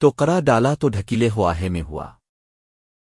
تو کرا ڈالا تو ڈھکیلے ہوا ہے میں ہوا۔